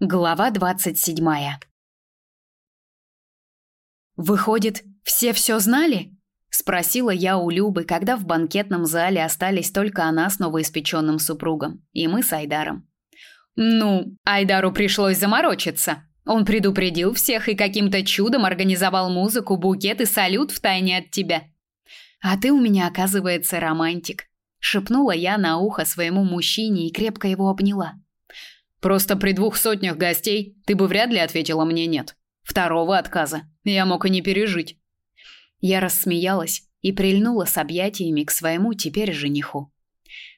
Глава двадцать седьмая. Выходит, все все знали? спросила я у Любы, когда в банкетном зале остались только она с новоиспеченным супругом и мы с Айдаром. Ну, Айдару пришлось заморочиться. Он предупредил всех и каким-то чудом организовал музыку, букет и салют в тайне от тебя. А ты у меня, оказывается, романтик, шепнула я на ухо своему мужчине и крепко его обняла. Просто при двух сотнях гостей ты бы вряд ли ответила мне нет. Второго отказа я мог и не пережить. Я рассмеялась и прильнула с объятиями к своему теперь жениху.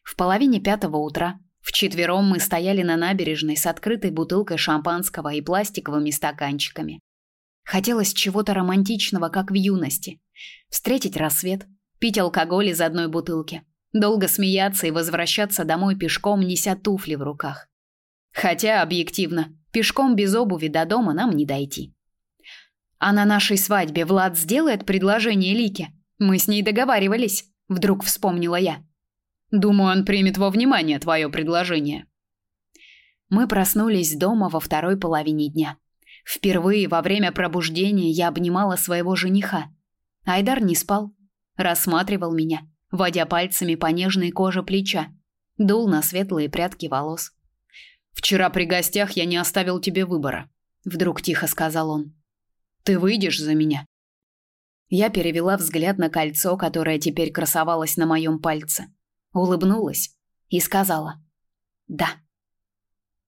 В половине пятого утра вчетвером мы стояли на набережной с открытой бутылкой шампанского и пластиковыми стаканчиками. Хотелось чего-то романтичного, как в юности. Встретить рассвет, пить алкоголь из одной бутылки, долго смеяться и возвращаться домой пешком, неся туфли в руках. Хотя, объективно, пешком без обуви до дома нам не дойти. А на нашей свадьбе Влад сделает предложение Лике. Мы с ней договаривались, вдруг вспомнила я. Думаю, он примет во внимание твое предложение. Мы проснулись дома во второй половине дня. Впервые во время пробуждения я обнимала своего жениха. Айдар не спал, рассматривал меня, водя пальцами по нежной коже плеча, дул на светлые прядки волос. Вчера при гостях я не оставил тебе выбора, вдруг тихо сказал он. Ты выйдешь за меня? Я перевела взгляд на кольцо, которое теперь красовалось на моем пальце, улыбнулась и сказала: "Да".